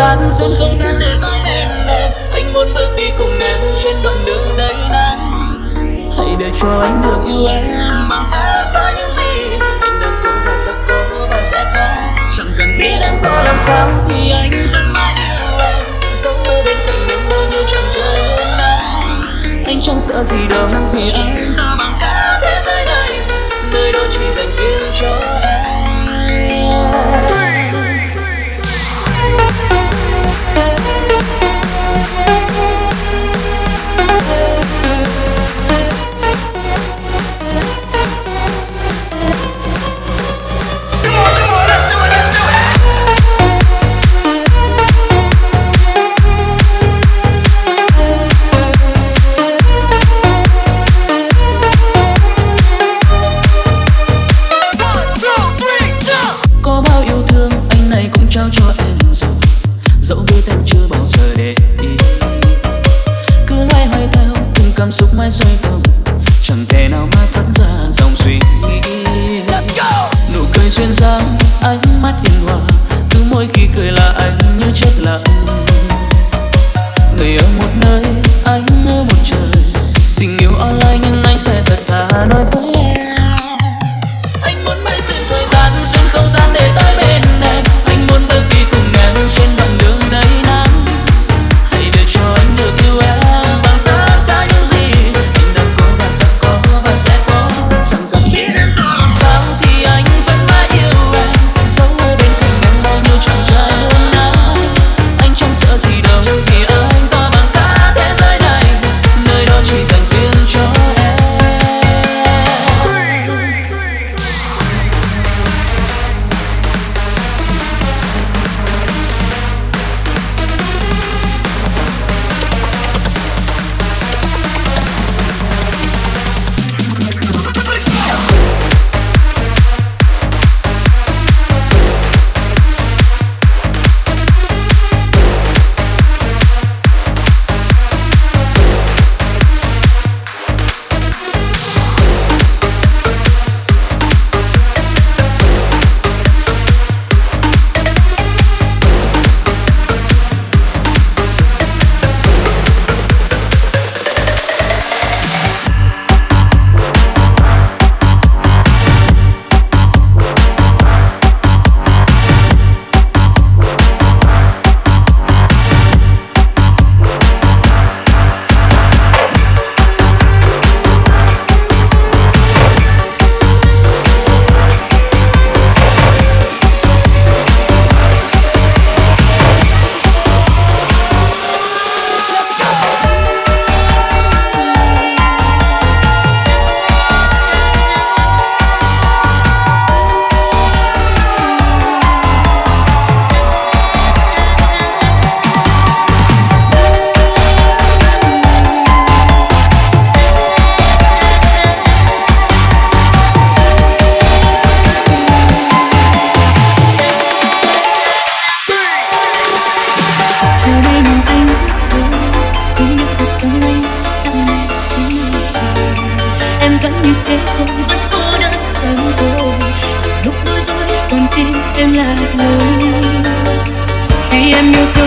gian dồn không gian để với bên em. Anh muốn bước đi cùng em trên đoạn đường đầy nắng hãy để cho anh được yêu em. Bằng tất cả những gì? Anh đang cố và sắp có và sẽ có. Chẳng cần biết em có làm sao thì anh vẫn mãi yêu em. Sống ở bên cạnh em bao nhiêu chẳng chờ anh chẳng sợ gì đâu gì anh. cảm xúc mãi xoay vòng chẳng thể nào mà thoát ra dòng suy nghĩ Let's go! nụ cười xuyên dáng e é meu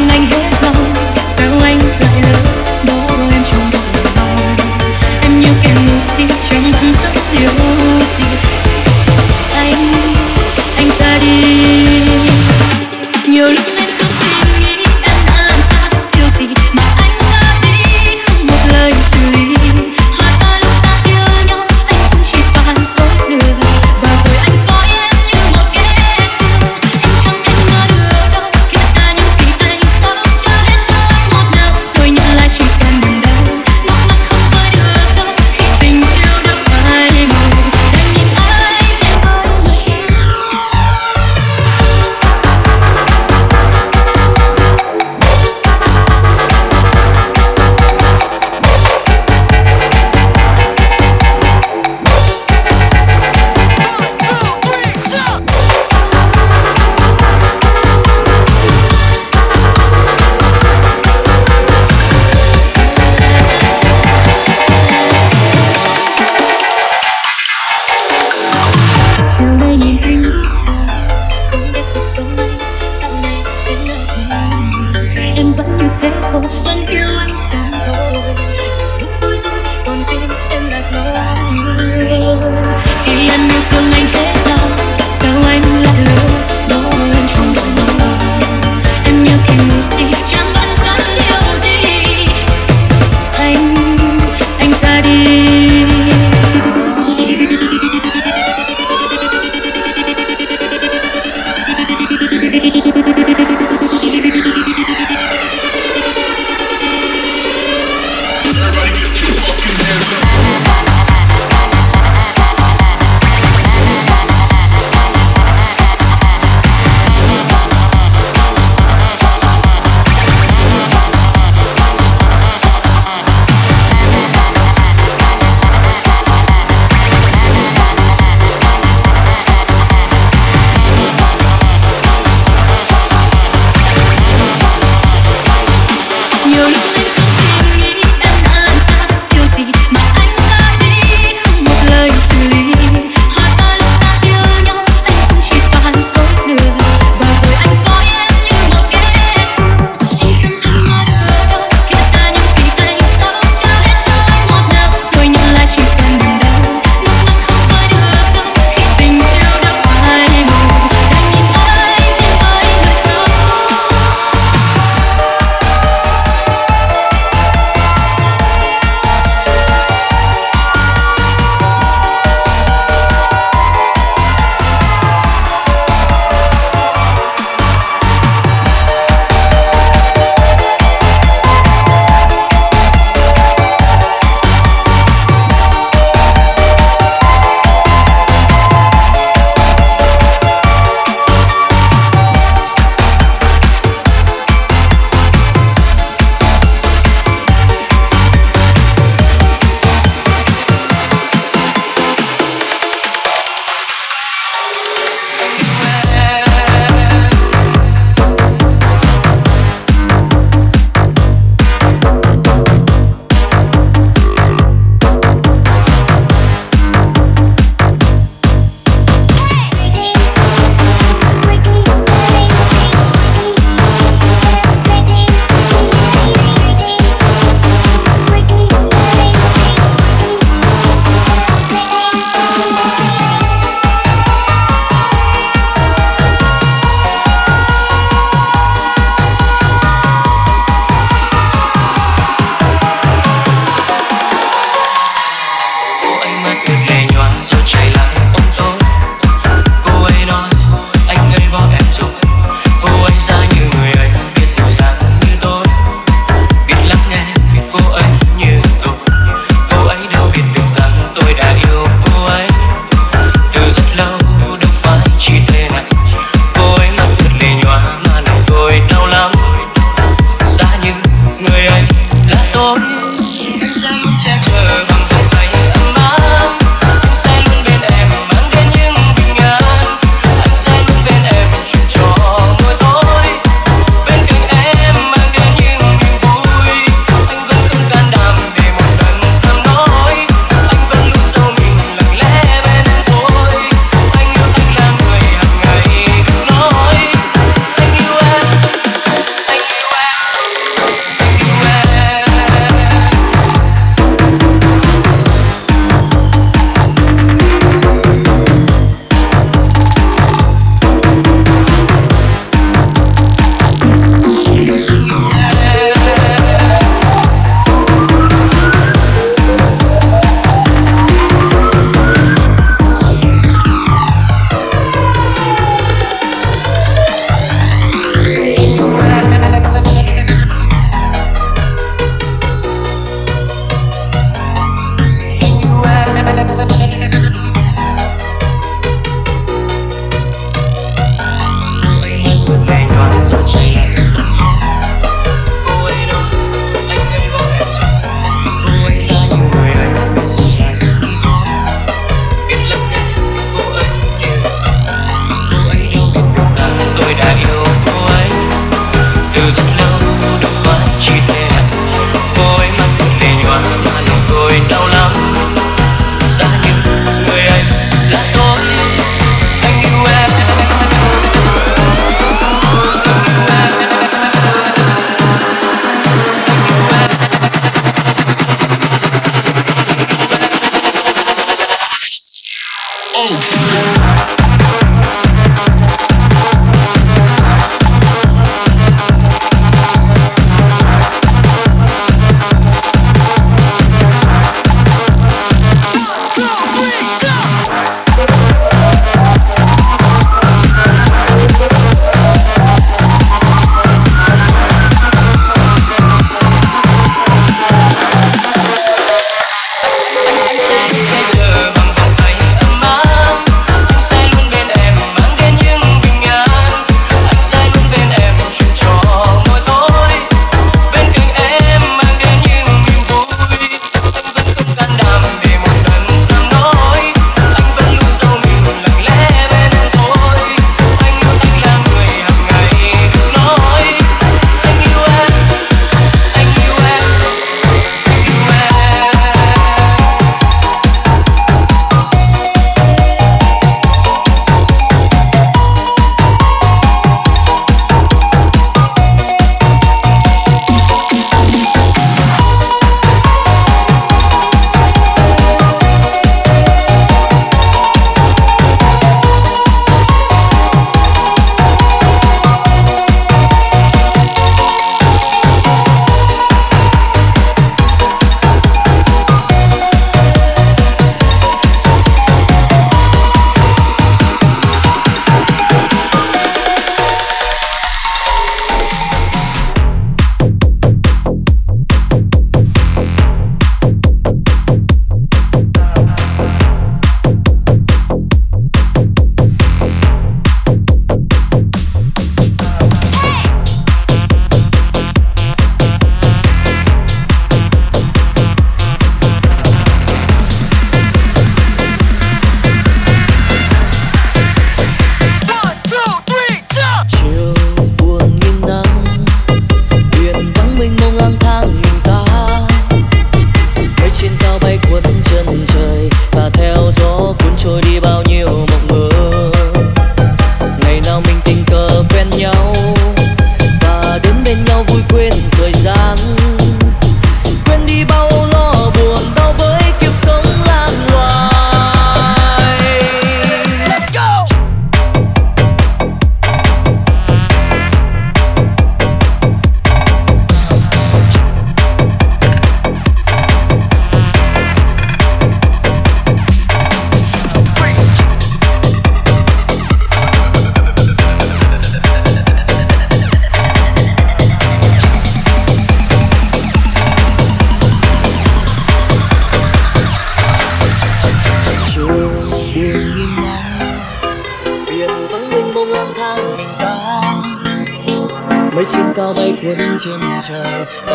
清澈。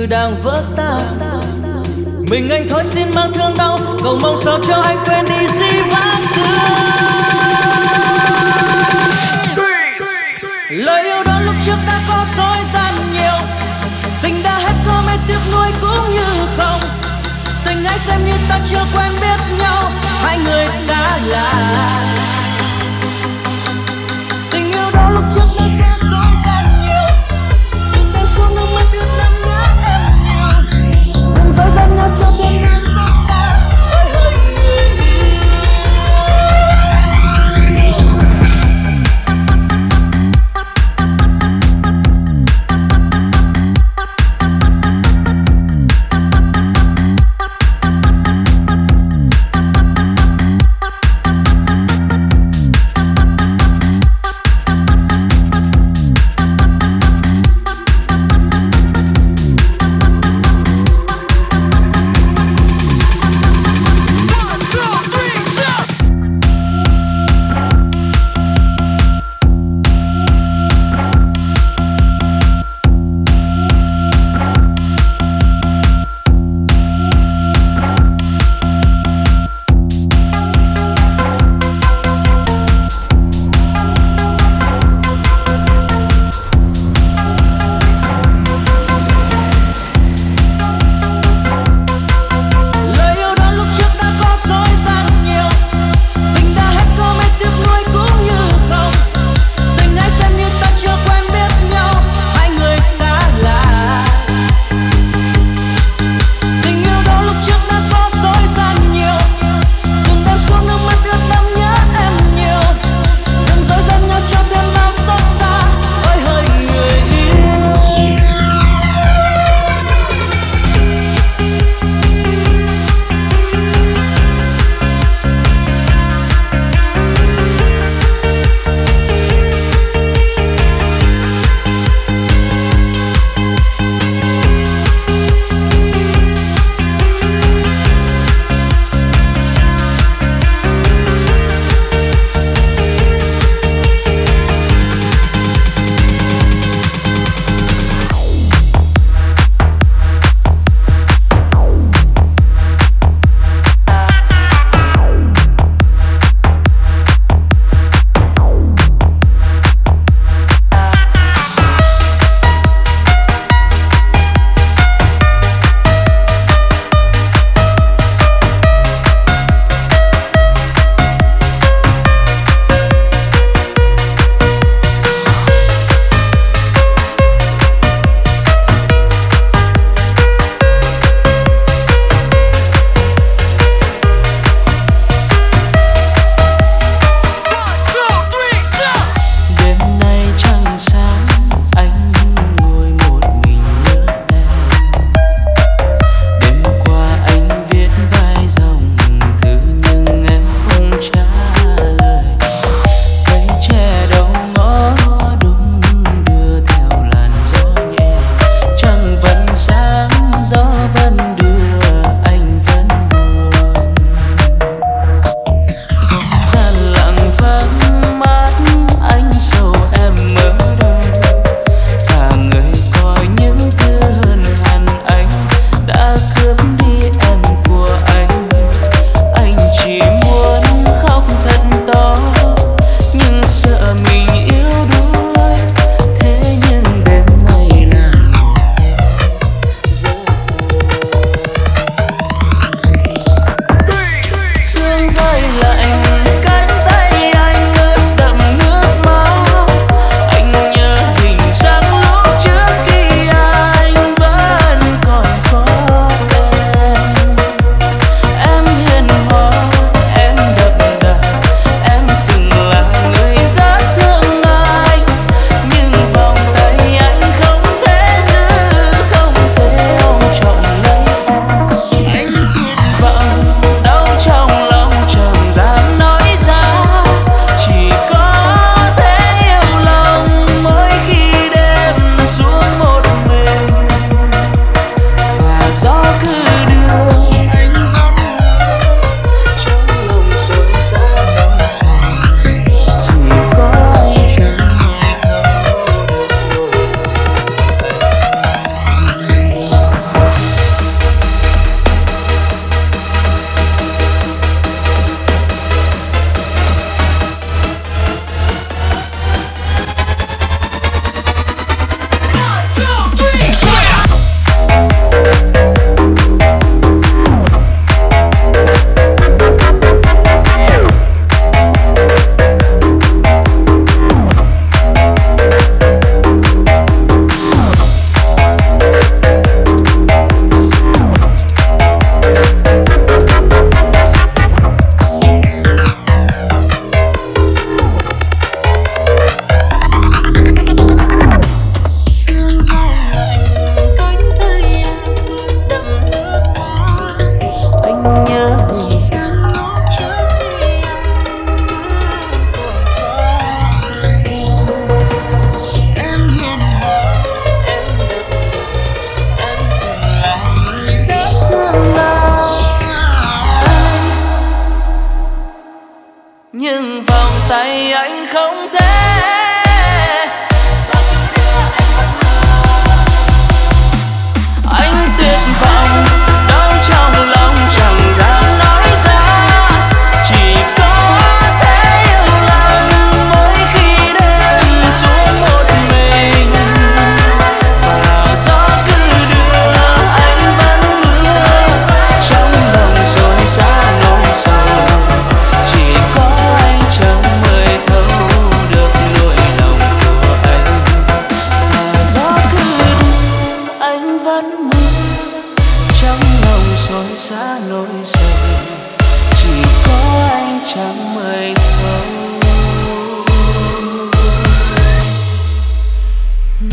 như đang vỡ tan. Mình anh thôi xin mang thương đau, cầu mong sao cho anh quên đi di vãng xưa lời yêu đó lúc trước đã có soi gian nhiều. Tình đã hết có mấy tiếc nuối cũng như không. Tình hãy xem như ta chưa quen biết nhau. Hai người xa lạ. Tình yêu đó lúc trước đã có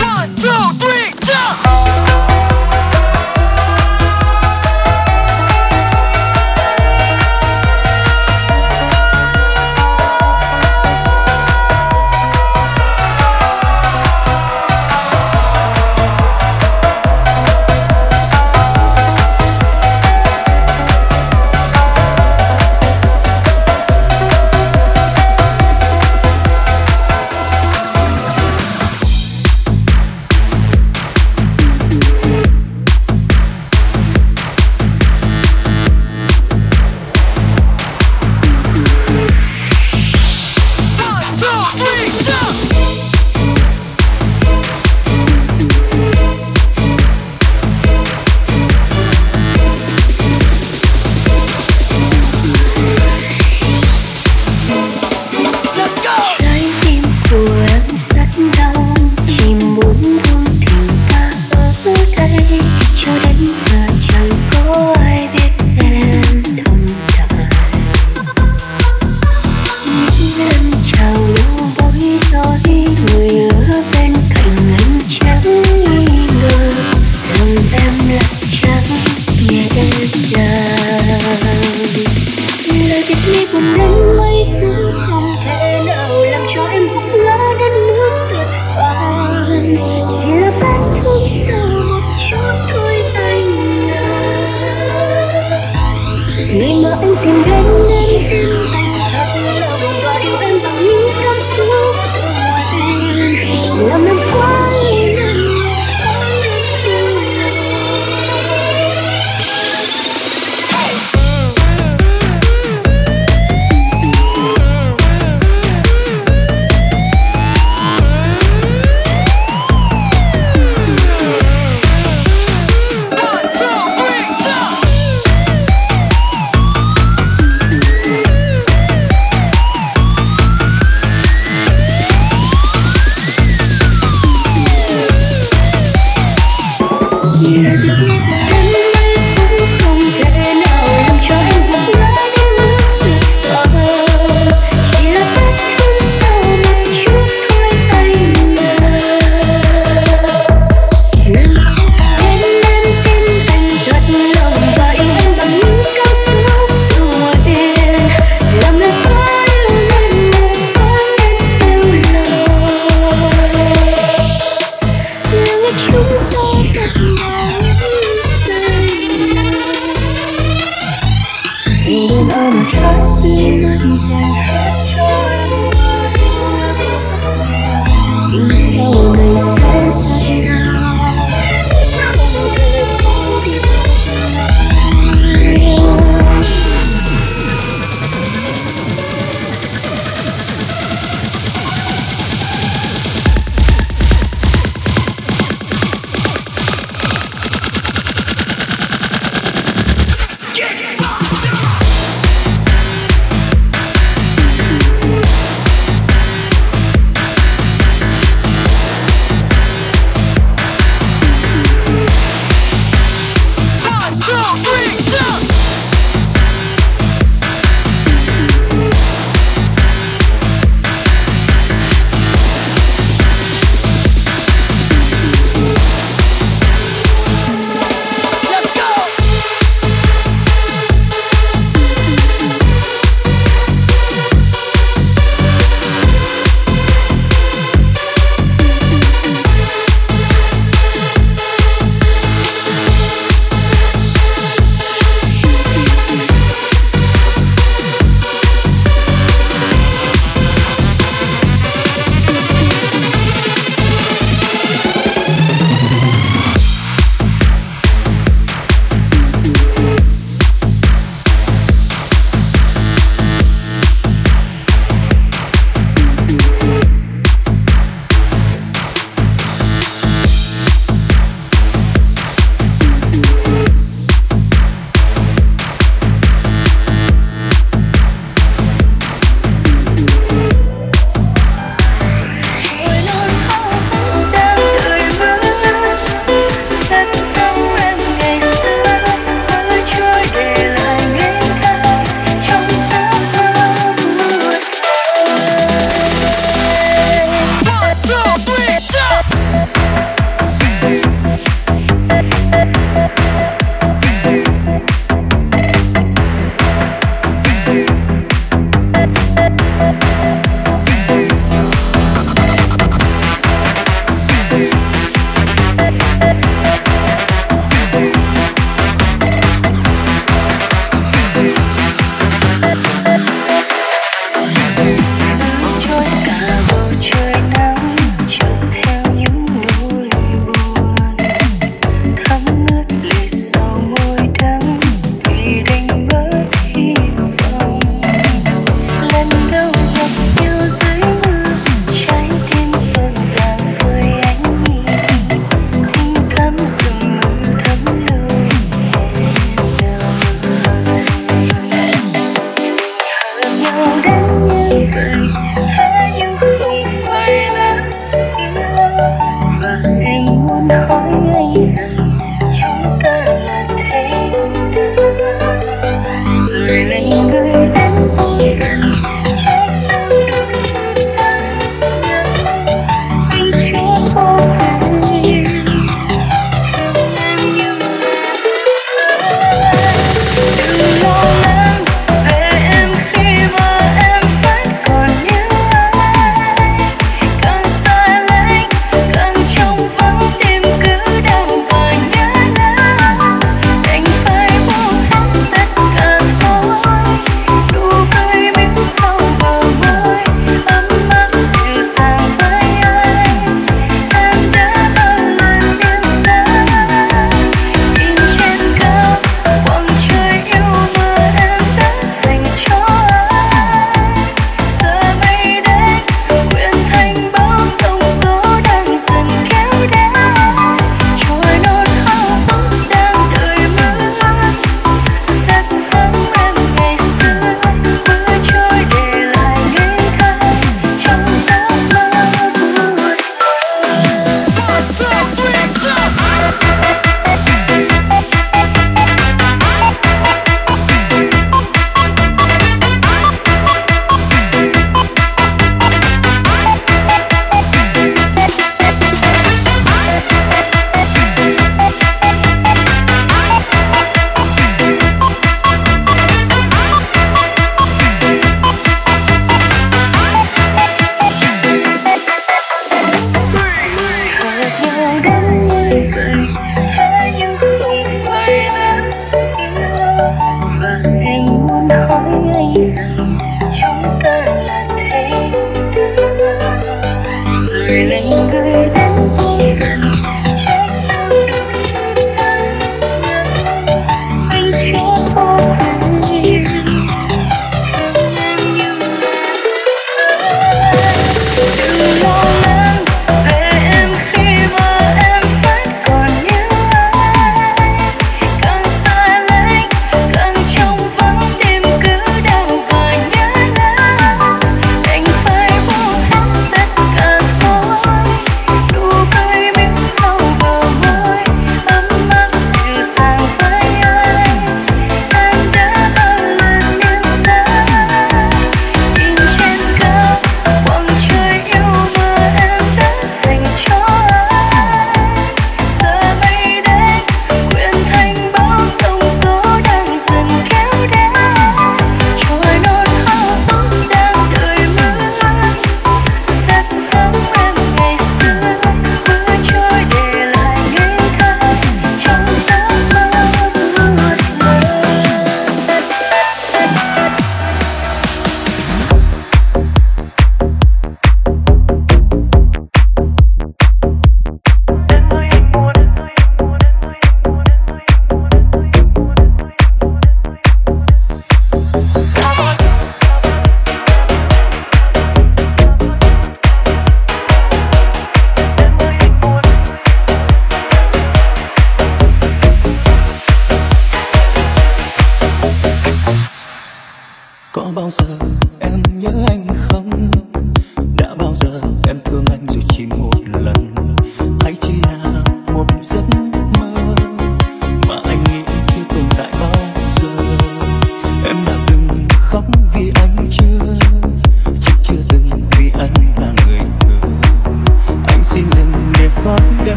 One, two, three,